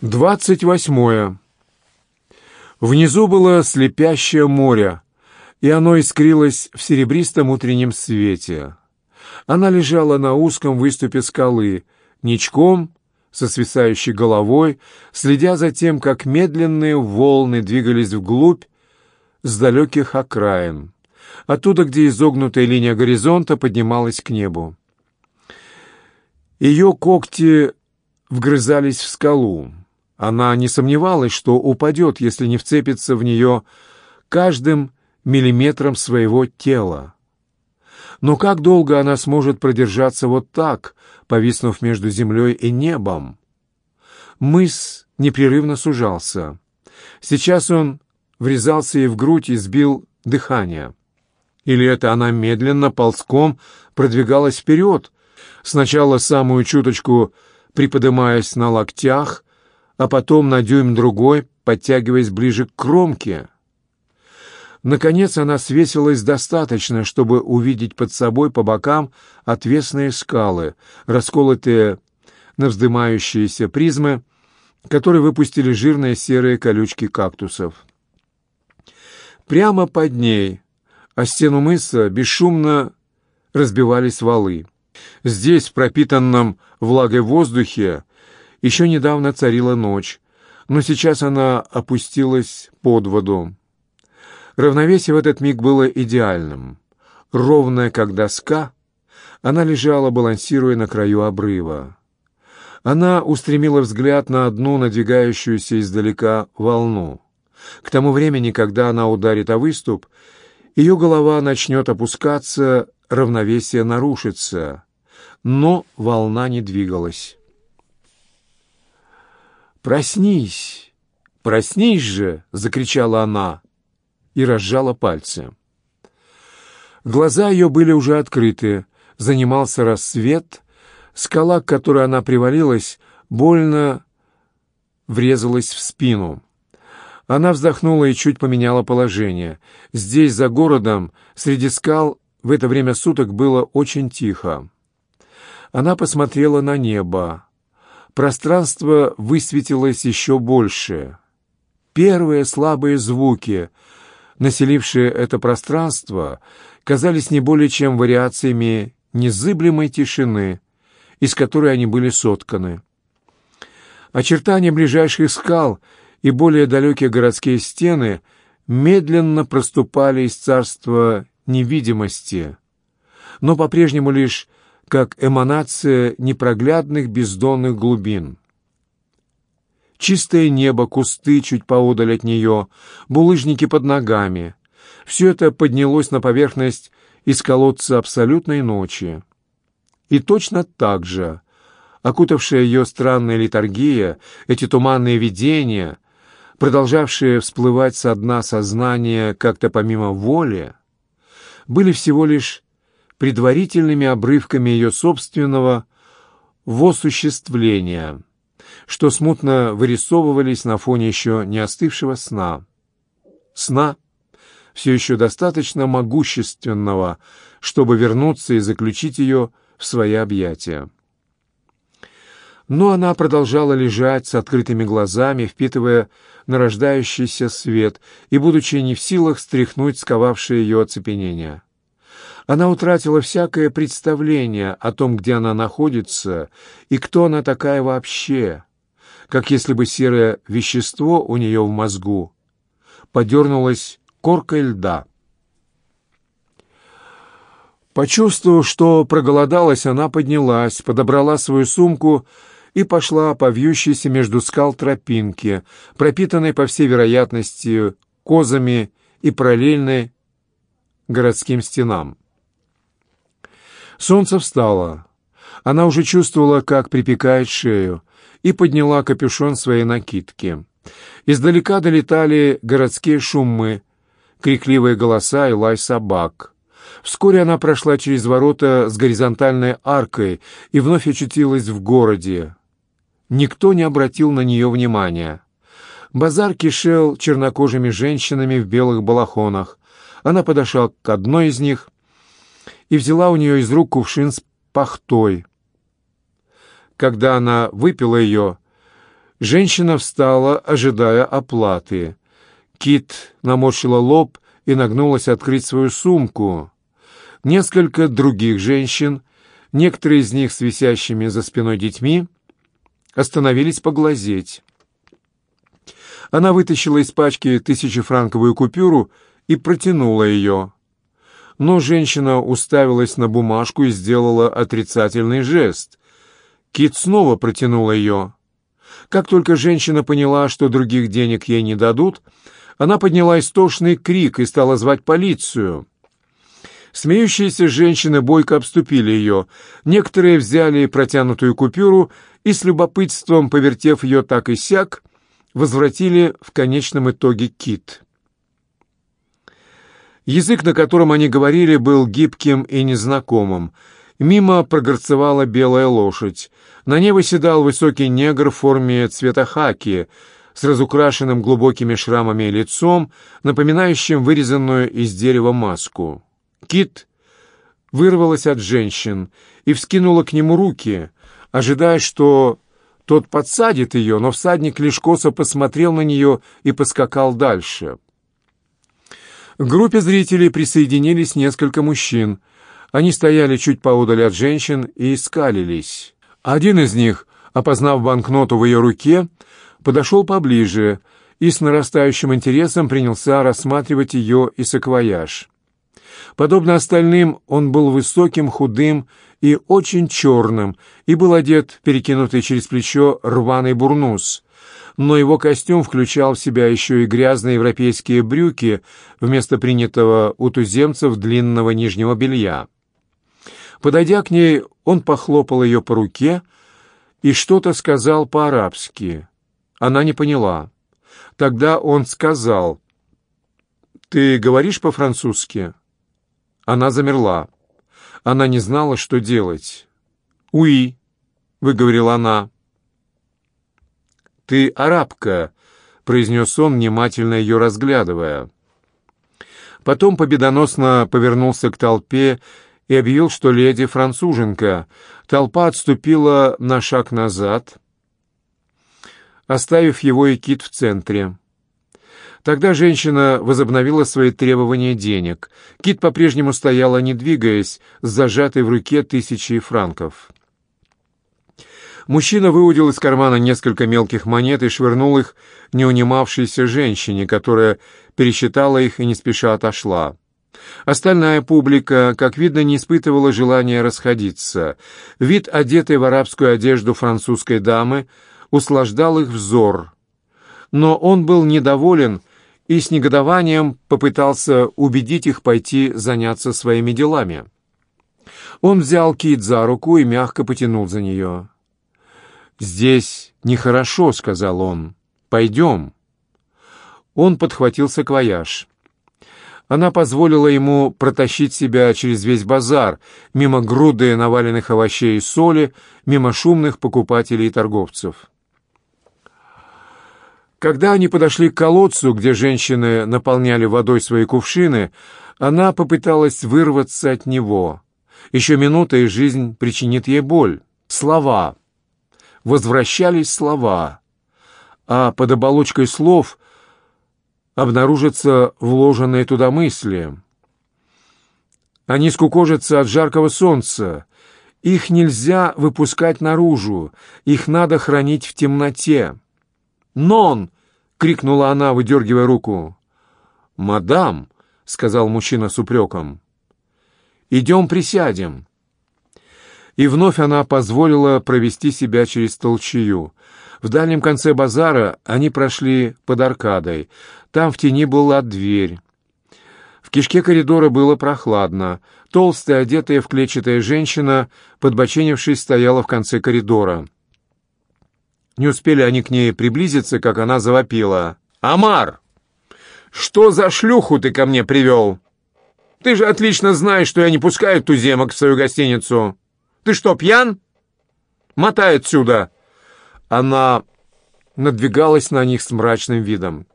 Двадцать восьмое. Внизу было слепящее море, и оно искрилось в серебристом утреннем свете. Она лежала на узком выступе скалы, ничком, со свисающей головой, следя за тем, как медленные волны двигались вглубь с далеких окраин, оттуда, где изогнутая линия горизонта поднималась к небу. Ее когти вгрызались в скалу. Она не сомневалась, что упадет, если не вцепится в нее каждым миллиметром своего тела. Но как долго она сможет продержаться вот так, повиснув между землей и небом? Мыс непрерывно сужался. Сейчас он врезался ей в грудь и сбил дыхание. Или это она медленно, ползком продвигалась вперед, сначала самую чуточку приподымаясь на локтях, а потом на дюйм другой, подтягиваясь ближе к кромке. Наконец она свесилась достаточно, чтобы увидеть под собой по бокам отвесные скалы, расколотые на вздымающиеся призмы, которые выпустили жирные серые колючки кактусов. Прямо под ней, о стену мыса, бесшумно разбивались валы. Здесь, в пропитанном влагой воздухе, еще недавно царила ночь, но сейчас она опустилась под воду. Равновесие в этот миг было идеальным. Ровная, как доска, она лежала, балансируя на краю обрыва. Она устремила взгляд на одну надвигающуюся издалека волну. К тому времени, когда она ударит о выступ, ее голова начнет опускаться, равновесие нарушится. Но волна не двигалась. «Проснись! Проснись же!» — закричала она и разжала пальцы. Глаза ее были уже открыты, занимался рассвет, скала, к которой она привалилась, больно врезалась в спину. Она вздохнула и чуть поменяла положение. Здесь, за городом, среди скал, в это время суток было очень тихо. Она посмотрела на небо пространство высветилось еще больше. Первые слабые звуки, населившие это пространство, казались не более чем вариациями незыблемой тишины, из которой они были сотканы. Очертания ближайших скал и более далекие городские стены медленно проступали из царства невидимости, но по-прежнему лишь как эманация непроглядных бездонных глубин. Чистое небо, кусты чуть поодаль от нее, булыжники под ногами — все это поднялось на поверхность из колодца абсолютной ночи. И точно так же, окутавшая ее странная литургия, эти туманные видения, продолжавшие всплывать со дна сознания как-то помимо воли, были всего лишь предварительными обрывками ее собственного восуществления, что смутно вырисовывались на фоне еще не остывшего сна. Сна, все еще достаточно могущественного, чтобы вернуться и заключить ее в свои объятия. Но она продолжала лежать с открытыми глазами, впитывая нарождающийся свет и, будучи не в силах стряхнуть сковавшее ее оцепенение. Она утратила всякое представление о том, где она находится и кто она такая вообще, как если бы серое вещество у нее в мозгу подернулось коркой льда. Почувствовав, что проголодалась, она поднялась, подобрала свою сумку и пошла по вьющейся между скал тропинке, пропитанной, по всей вероятности, козами и параллельной городским стенам. Солнце встало. Она уже чувствовала, как припекает шею, и подняла капюшон своей накидки. Издалека долетали городские шумы, крикливые голоса и лай собак. Вскоре она прошла через ворота с горизонтальной аркой и вновь очутилась в городе. Никто не обратил на нее внимания. Базар кишел чернокожими женщинами в белых балахонах. Она подошла к одной из них и взяла у нее из рук кувшин с пахтой. Когда она выпила ее, Женщина встала, ожидая оплаты. Кит наморщила лоб и нагнулась открыть свою сумку. Несколько других женщин, некоторые из них с висящими за спиной детьми, остановились поглазеть. Она вытащила из пачки тысячефранковую купюру и протянула ее. Но женщина уставилась на бумажку и сделала отрицательный жест. Кит снова протянула ее. Как только женщина поняла, что других денег ей не дадут, она подняла истошный крик и стала звать полицию. Смеющиеся женщины бойко обступили ее. Некоторые взяли протянутую купюру и, с любопытством повертев ее так и сяк, возвратили в конечном итоге кит. Язык, на котором они говорили, был гибким и незнакомым. Мимо прогорцевала белая лошадь. На ней выседал высокий негр в форме цвета хаки, с разукрашенным глубокими шрамами лицом, напоминающим вырезанную из дерева маску. Кит вырвалась от женщин и вскинула к нему руки, ожидая, что тот подсадит ее, но всадник лишь косо посмотрел на нее и поскакал дальше. К группе зрителей присоединились несколько мужчин. Они стояли чуть поодаль от женщин и скалились. Один из них, опознав банкноту в ее руке, подошел поближе и с нарастающим интересом принялся рассматривать ее и саквояж. Подобно остальным, он был высоким, худым и очень черным, и был одет, перекинутый через плечо, рваный бурнус. Но его костюм включал в себя еще и грязные европейские брюки вместо принятого у туземцев длинного нижнего белья. Подойдя к ней, он похлопал ее по руке и что-то сказал по-арабски. Она не поняла. Тогда он сказал, «Ты говоришь по-французски?» Она замерла. Она не знала, что делать. «Уи», — выговорила она. «Ты арабка», — произнес он, внимательно ее разглядывая. Потом победоносно повернулся к толпе и объявил, что леди француженка. Толпа отступила на шаг назад, оставив его и кит в центре. Тогда женщина возобновила свои требования денег. Кит по-прежнему стояла, не двигаясь, с зажатой в руке тысячей франков. Мужчина выудил из кармана несколько мелких монет и швырнул их не унимавшейся женщине, которая пересчитала их и не спеша отошла. Остальная публика, как видно, не испытывала желания расходиться. Вид одетой в арабскую одежду французской дамы услаждал их взор. Но он был недоволен и с негодованием попытался убедить их пойти заняться своими делами. Он взял Кит за руку и мягко потянул за нее. «Здесь нехорошо», — сказал он. «Пойдем». Он подхватил саквояж. Она позволила ему протащить себя через весь базар, мимо груды наваленных овощей и соли, мимо шумных покупателей и торговцев. Когда они подошли к колодцу, где женщины наполняли водой свои кувшины, она попыталась вырваться от него. Еще минута, и жизнь причинит ей боль. Слова. Возвращались слова. А под оболочкой слов обнаружатся вложенные туда мысли. Они скукожатся от жаркого солнца. Их нельзя выпускать наружу, их надо хранить в темноте. «Нон!» — крикнула она, выдергивая руку. «Мадам!» — сказал мужчина с упреком. «Идем присядем». И вновь она позволила провести себя через толчью. В дальнем конце базара они прошли под аркадой. Там в тени была дверь. В кишке коридора было прохладно. Толстая, одетая в клетчатая женщина, подбоченившись, стояла в конце коридора. Не успели они к ней приблизиться, как она завопила. «Амар! Что за шлюху ты ко мне привел? Ты же отлично знаешь, что я не пускаю туземок в свою гостиницу. Ты что, пьян? Мотай отсюда!» Она надвигалась на них с мрачным видом.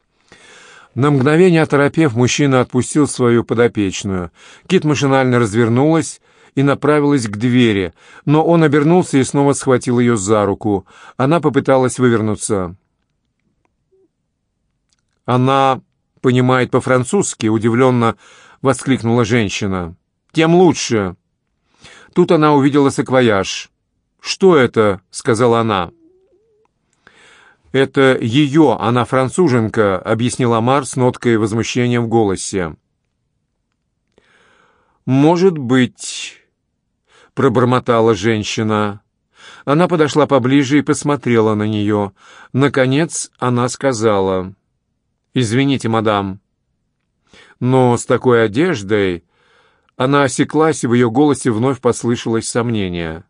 На мгновение оторопев, мужчина отпустил свою подопечную. Кит машинально развернулась и направилась к двери, но он обернулся и снова схватил ее за руку. Она попыталась вывернуться. «Она понимает по-французски», — удивленно воскликнула женщина. «Тем лучше». Тут она увидела саквояж. «Что это?» — сказала она. «Это ее, она француженка», — объяснила Мар с ноткой возмущения в голосе. «Может быть», — пробормотала женщина. Она подошла поближе и посмотрела на нее. Наконец она сказала, «Извините, мадам, но с такой одеждой...» Она осеклась, и в ее голосе вновь послышалось сомнение.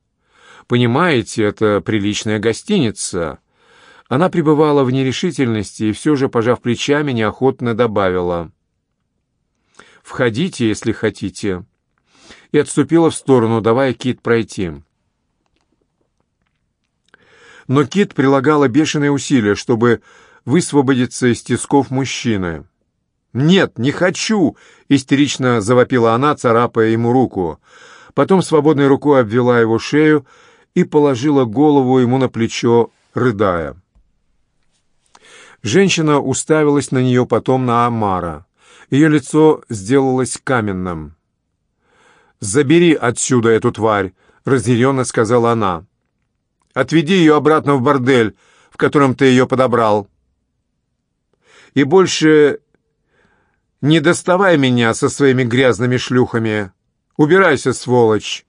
«Понимаете, это приличная гостиница». Она пребывала в нерешительности и все же, пожав плечами, неохотно добавила. «Входите, если хотите». И отступила в сторону, давая Кит пройти. Но Кит прилагала бешеные усилия, чтобы высвободиться из тисков мужчины. «Нет, не хочу!» — истерично завопила она, царапая ему руку. Потом свободной рукой обвела его шею и положила голову ему на плечо, рыдая. Женщина уставилась на нее, потом на Амара. Ее лицо сделалось каменным. «Забери отсюда эту тварь!» — разъяренно сказала она. «Отведи ее обратно в бордель, в котором ты ее подобрал. И больше не доставай меня со своими грязными шлюхами. Убирайся, сволочь!»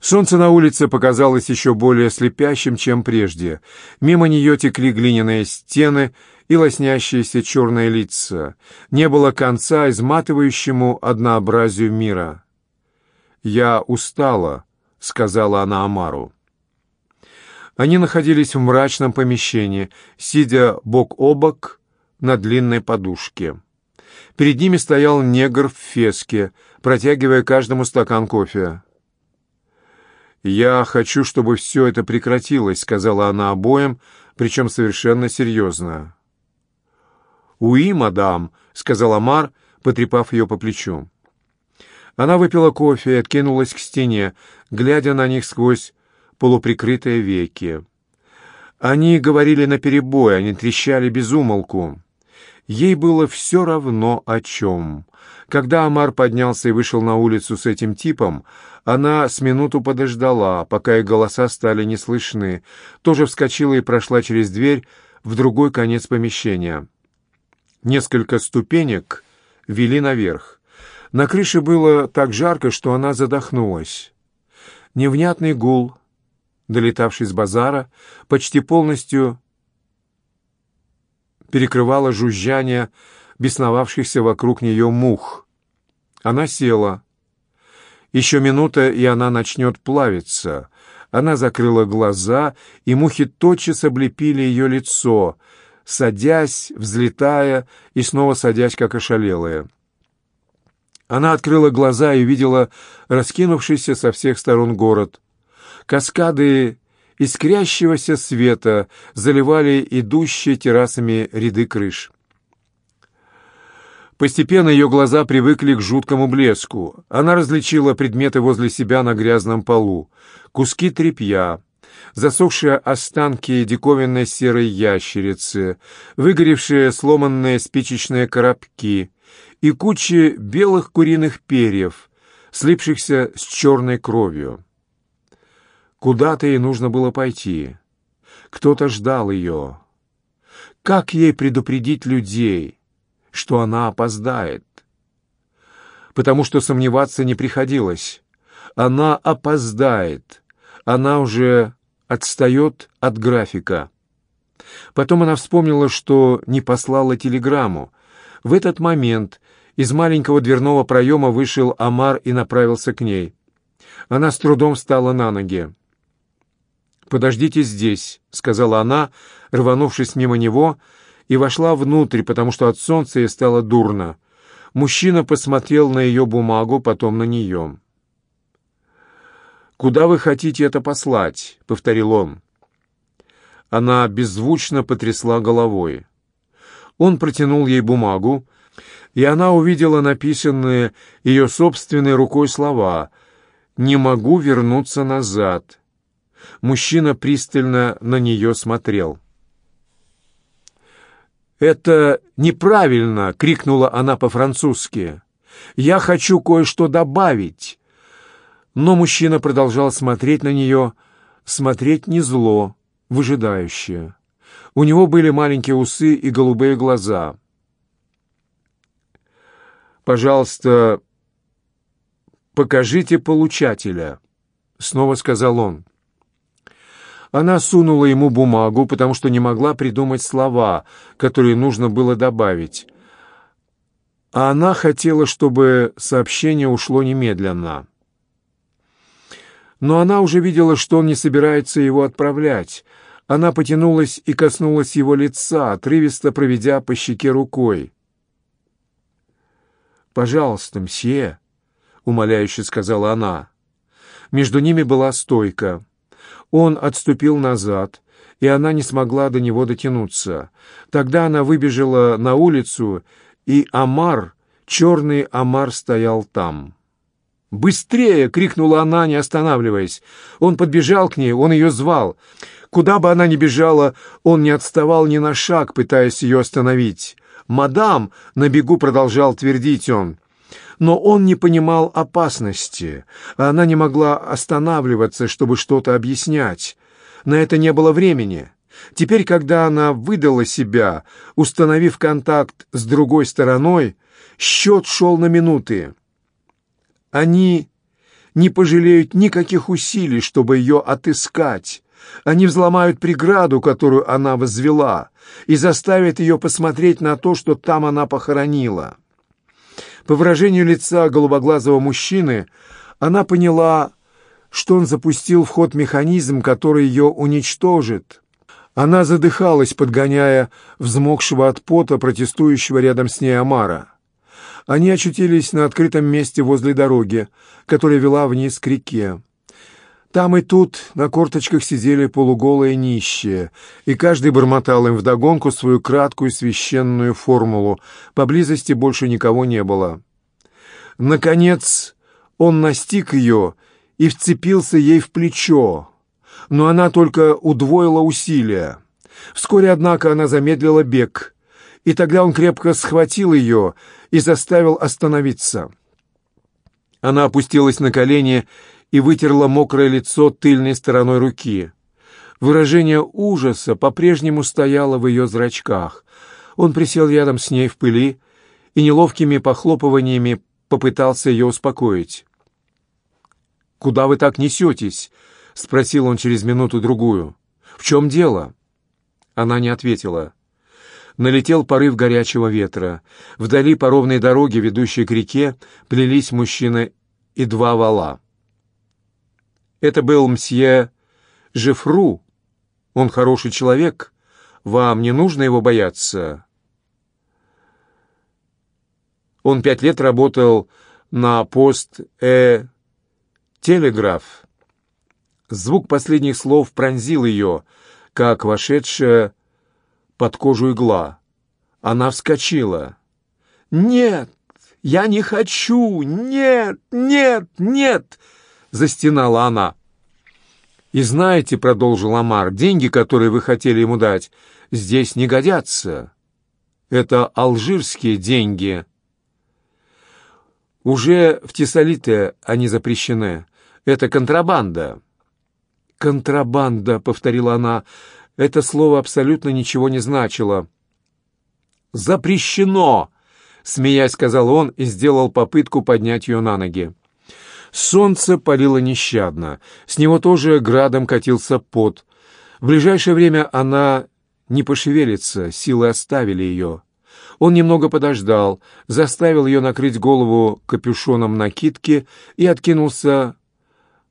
Солнце на улице показалось еще более слепящим, чем прежде. Мимо нее текли глиняные стены и лоснящиеся черные лица. Не было конца изматывающему однообразию мира. «Я устала», — сказала она Амару. Они находились в мрачном помещении, сидя бок о бок на длинной подушке. Перед ними стоял негр в феске, протягивая каждому стакан кофе. «Я хочу, чтобы все это прекратилось», — сказала она обоим, причем совершенно серьезно. «Уи, мадам», — сказала Мар, потрепав ее по плечу. Она выпила кофе и откинулась к стене, глядя на них сквозь полуприкрытые веки. Они говорили наперебой, они трещали без умолку. Ей было все равно о чем. Когда Амар поднялся и вышел на улицу с этим типом, она с минуту подождала, пока их голоса стали не слышны, тоже вскочила и прошла через дверь в другой конец помещения. Несколько ступенек вели наверх. На крыше было так жарко, что она задохнулась. Невнятный гул, долетавший с базара, почти полностью перекрывало жужжание бесновавшихся вокруг нее мух. Она села. Еще минута, и она начнет плавиться. Она закрыла глаза, и мухи тотчас облепили ее лицо, садясь, взлетая и снова садясь, как ошалелая. Она открыла глаза и видела раскинувшийся со всех сторон город. Каскады искрящегося света заливали идущие террасами ряды крыш. Постепенно ее глаза привыкли к жуткому блеску. Она различила предметы возле себя на грязном полу. Куски тряпья, засохшие останки диковинной серой ящерицы, выгоревшие сломанные спичечные коробки и кучи белых куриных перьев, слипшихся с черной кровью. Куда-то ей нужно было пойти. Кто-то ждал ее. Как ей предупредить людей, что она опоздает? Потому что сомневаться не приходилось. Она опоздает. Она уже отстает от графика. Потом она вспомнила, что не послала телеграмму. В этот момент из маленького дверного проема вышел Амар и направился к ней. Она с трудом встала на ноги. «Подождите здесь», — сказала она, рванувшись мимо него, и вошла внутрь, потому что от солнца ей стало дурно. Мужчина посмотрел на ее бумагу, потом на нее. «Куда вы хотите это послать?» — повторил он. Она беззвучно потрясла головой. Он протянул ей бумагу, и она увидела написанные ее собственной рукой слова «Не могу вернуться назад». Мужчина пристально на нее смотрел. «Это неправильно!» — крикнула она по-французски. «Я хочу кое-что добавить!» Но мужчина продолжал смотреть на нее, смотреть не зло, выжидающе. У него были маленькие усы и голубые глаза. «Пожалуйста, покажите получателя», — снова сказал он. Она сунула ему бумагу, потому что не могла придумать слова, которые нужно было добавить. А она хотела, чтобы сообщение ушло немедленно. Но она уже видела, что он не собирается его отправлять. Она потянулась и коснулась его лица, отрывисто проведя по щеке рукой. «Пожалуйста, мсье», — умоляюще сказала она. Между ними была стойка. Он отступил назад, и она не смогла до него дотянуться. Тогда она выбежала на улицу, и Амар, черный Амар, стоял там. «Быстрее!» — крикнула она, не останавливаясь. Он подбежал к ней, он ее звал. Куда бы она ни бежала, он не отставал ни на шаг, пытаясь ее остановить. «Мадам!» — на бегу продолжал твердить он но он не понимал опасности, а она не могла останавливаться, чтобы что-то объяснять. На это не было времени. Теперь, когда она выдала себя, установив контакт с другой стороной, счет шел на минуты. Они не пожалеют никаких усилий, чтобы ее отыскать. Они взломают преграду, которую она возвела, и заставят ее посмотреть на то, что там она похоронила. По выражению лица голубоглазого мужчины она поняла, что он запустил в ход механизм, который ее уничтожит. Она задыхалась, подгоняя взмокшего от пота протестующего рядом с ней Амара. Они очутились на открытом месте возле дороги, которая вела вниз к реке. Там и тут на корточках сидели полуголые нищие, и каждый бормотал им вдогонку свою краткую священную формулу. Поблизости больше никого не было. Наконец он настиг ее и вцепился ей в плечо, но она только удвоила усилия. Вскоре, однако, она замедлила бег, и тогда он крепко схватил ее и заставил остановиться. Она опустилась на колени и вытерла мокрое лицо тыльной стороной руки. Выражение ужаса по-прежнему стояло в ее зрачках. Он присел рядом с ней в пыли и неловкими похлопываниями попытался ее успокоить. «Куда вы так несетесь?» — спросил он через минуту-другую. «В чем дело?» Она не ответила. Налетел порыв горячего ветра. Вдали по ровной дороге, ведущей к реке, плелись мужчина и два вала. Это был мсье Жефру. Он хороший человек. Вам не нужно его бояться. Он пять лет работал на пост э телеграф. Звук последних слов пронзил ее, как вошедшая под кожу игла. Она вскочила. «Нет, я не хочу! Нет, нет, нет!» Застенала она. «И знаете, — продолжил Амар, — деньги, которые вы хотели ему дать, здесь не годятся. Это алжирские деньги. Уже в Тессалите они запрещены. Это контрабанда». «Контрабанда», — повторила она, — это слово абсолютно ничего не значило. «Запрещено!» — смеясь сказал он и сделал попытку поднять ее на ноги. Солнце палило нещадно, с него тоже градом катился пот. В ближайшее время она не пошевелится, силы оставили ее. Он немного подождал, заставил ее накрыть голову капюшоном накидки и откинулся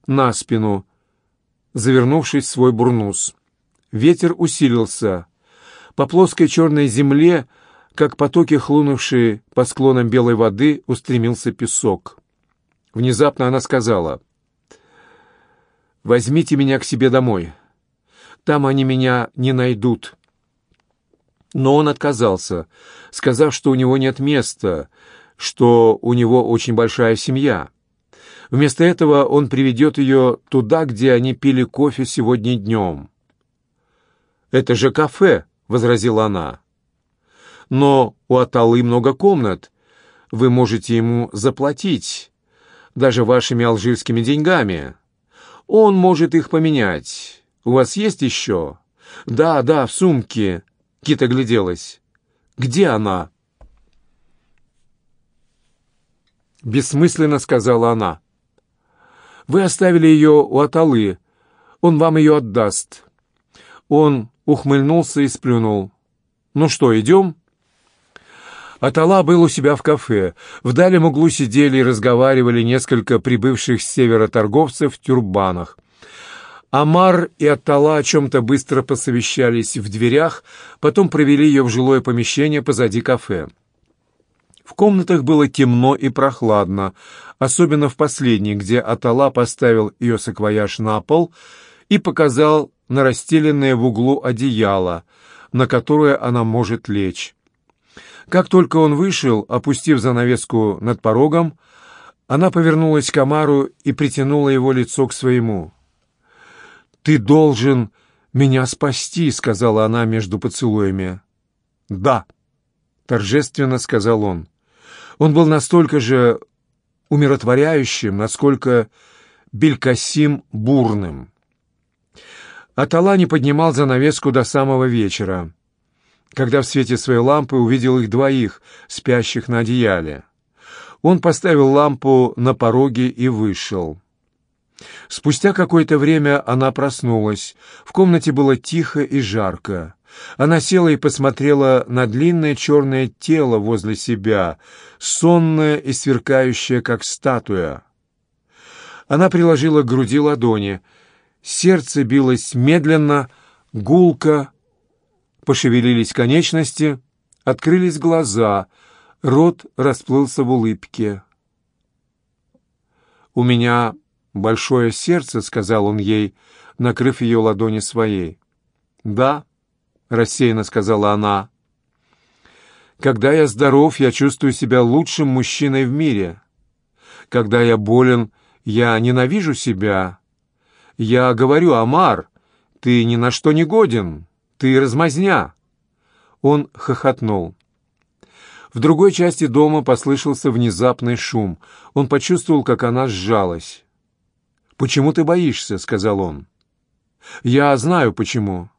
на спину, завернувшись в свой бурнус. Ветер усилился. По плоской черной земле, как потоки хлынувшие по склонам белой воды, устремился песок. Внезапно она сказала, «Возьмите меня к себе домой. Там они меня не найдут». Но он отказался, сказав, что у него нет места, что у него очень большая семья. Вместо этого он приведет ее туда, где они пили кофе сегодня днем. «Это же кафе», — возразила она. «Но у Аталы много комнат. Вы можете ему заплатить, даже вашими алжирскими деньгами. Он может их поменять. У вас есть еще?» «Да, да, в сумке». Кит огляделась. «Где она?» Бессмысленно сказала она. «Вы оставили ее у Аталы. Он вам ее отдаст». Он ухмыльнулся и сплюнул. «Ну что, идем?» Атала был у себя в кафе. В дальнем углу сидели и разговаривали несколько прибывших с севера торговцев в тюрбанах. Амар и Атала о чем-то быстро посовещались в дверях, потом провели ее в жилое помещение позади кафе. В комнатах было темно и прохладно, особенно в последней, где Атала поставил ее саквояж на пол и показал на расстеленное в углу одеяло, на которое она может лечь. Как только он вышел, опустив занавеску над порогом, она повернулась к Амару и притянула его лицо к своему. «Ты должен меня спасти», — сказала она между поцелуями. «Да», — торжественно сказал он. Он был настолько же умиротворяющим, насколько Белькасим бурным. Атала не поднимал занавеску до самого вечера, когда в свете своей лампы увидел их двоих, спящих на одеяле. Он поставил лампу на пороге и вышел. Спустя какое-то время она проснулась. В комнате было тихо и жарко. Она села и посмотрела на длинное черное тело возле себя, сонное и сверкающее, как статуя. Она приложила к груди ладони. Сердце билось медленно, гулко. Пошевелились конечности, открылись глаза, рот расплылся в улыбке. «У меня большое сердце», — сказал он ей, накрыв ее ладони своей. «Да», — рассеянно сказала она. «Когда я здоров, я чувствую себя лучшим мужчиной в мире. Когда я болен, я ненавижу себя. Я говорю, Амар, ты ни на что не годен, ты размазня». Он хохотнул. В другой части дома послышался внезапный шум. Он почувствовал, как она сжалась. «Почему ты боишься?» — сказал он. «Я знаю, почему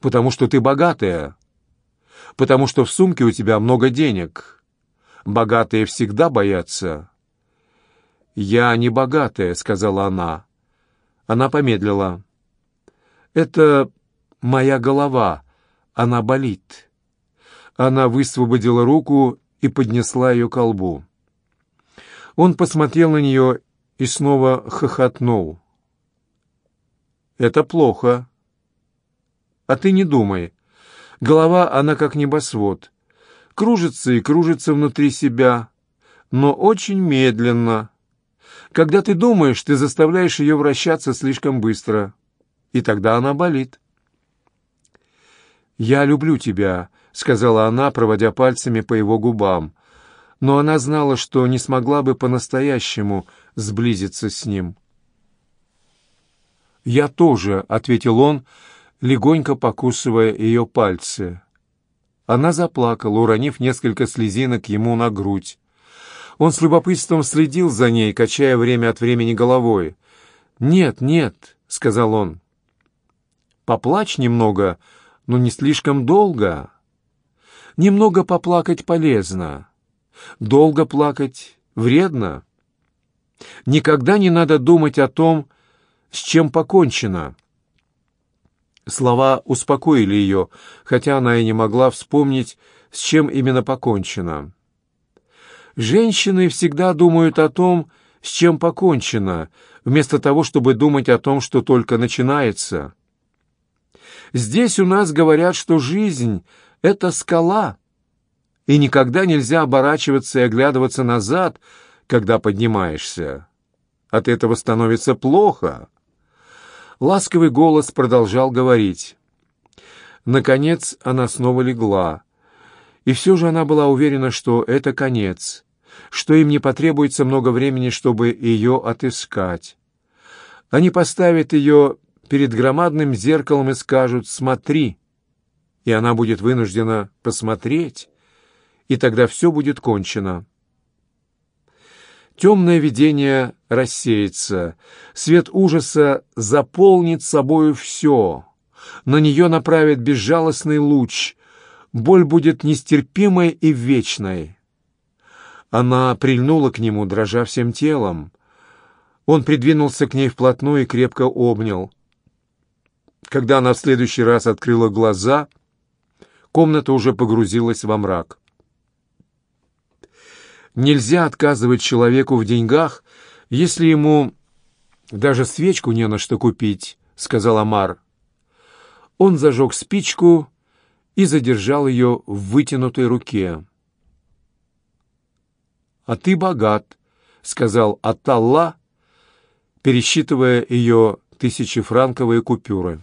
потому что ты богатая, потому что в сумке у тебя много денег. Богатые всегда боятся». «Я не богатая», — сказала она. Она помедлила. «Это моя голова. Она болит». Она высвободила руку и поднесла ее к колбу. Он посмотрел на нее и снова хохотнул. «Это плохо», а ты не думай. Голова, она как небосвод. Кружится и кружится внутри себя, но очень медленно. Когда ты думаешь, ты заставляешь ее вращаться слишком быстро, и тогда она болит. «Я люблю тебя», — сказала она, проводя пальцами по его губам, но она знала, что не смогла бы по-настоящему сблизиться с ним. «Я тоже», — ответил он, — легонько покусывая ее пальцы. Она заплакала, уронив несколько слезинок ему на грудь. Он с любопытством следил за ней, качая время от времени головой. «Нет, нет», — сказал он. «Поплачь немного, но не слишком долго. Немного поплакать полезно. Долго плакать вредно. Никогда не надо думать о том, с чем покончено». Слова успокоили ее, хотя она и не могла вспомнить, с чем именно покончено. Женщины всегда думают о том, с чем покончено, вместо того, чтобы думать о том, что только начинается. Здесь у нас говорят, что жизнь — это скала, и никогда нельзя оборачиваться и оглядываться назад, когда поднимаешься. От этого становится плохо. Ласковый голос продолжал говорить. Наконец она снова легла. И все же она была уверена, что это конец, что им не потребуется много времени, чтобы ее отыскать. Они поставят ее перед громадным зеркалом и скажут «смотри», и она будет вынуждена посмотреть, и тогда все будет кончено. Темное видение рассеется, свет ужаса заполнит собою все, на нее направит безжалостный луч, боль будет нестерпимой и вечной. Она прильнула к нему, дрожа всем телом. Он придвинулся к ней вплотную и крепко обнял. Когда она в следующий раз открыла глаза, комната уже погрузилась во мрак. Нельзя отказывать человеку в деньгах, если ему даже свечку не на что купить, — сказал Амар. Он зажег спичку и задержал ее в вытянутой руке. «А ты богат», — сказал Аталла, пересчитывая ее тысячефранковые купюры.